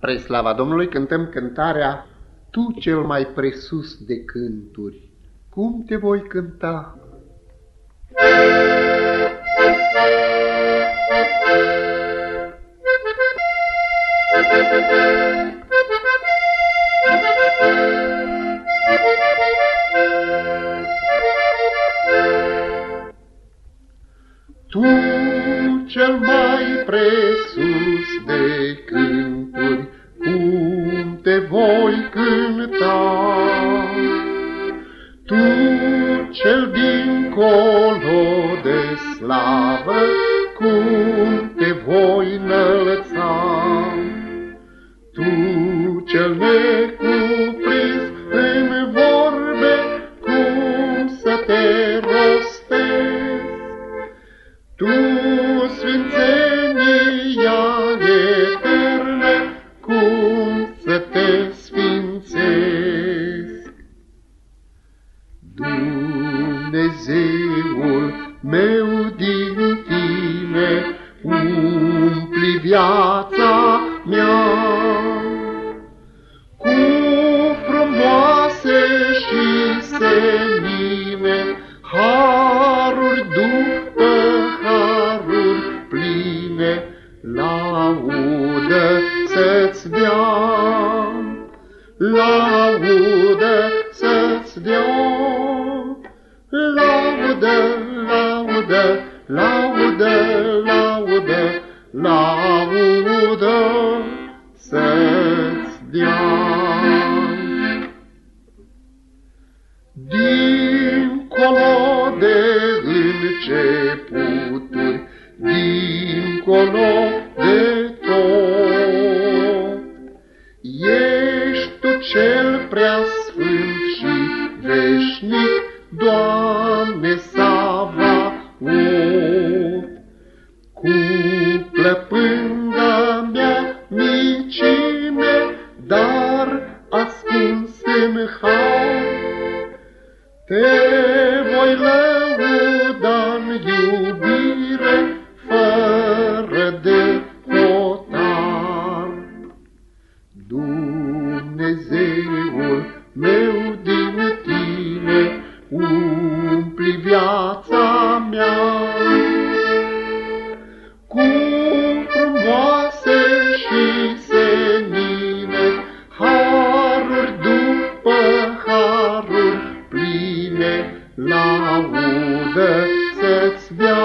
Spre slava Domnului cântăm cântarea Tu cel mai presus de cânturi, cum te voi cânta? Tu cel mai presus de cânturi, cum te voi cânta? Tu cel dincolo de slavă, cum te voi înălța? Tu cel necuprins Dumnezeul meu din tine, umpli viața mea. Cu frumoase și senine, haruri după haruri pline, laudă să-ți dea, laudă să-ți dea, laudă, laudă, laudă, laudă, laudă să-ți dea. Dincolo de începuturi, dincolo de da laudă să-ți dea,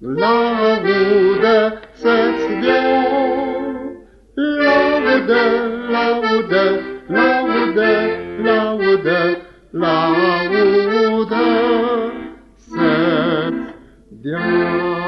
laudă să-ți dea, laudă, laudă, laudă, laudă, laudă să-ți dea.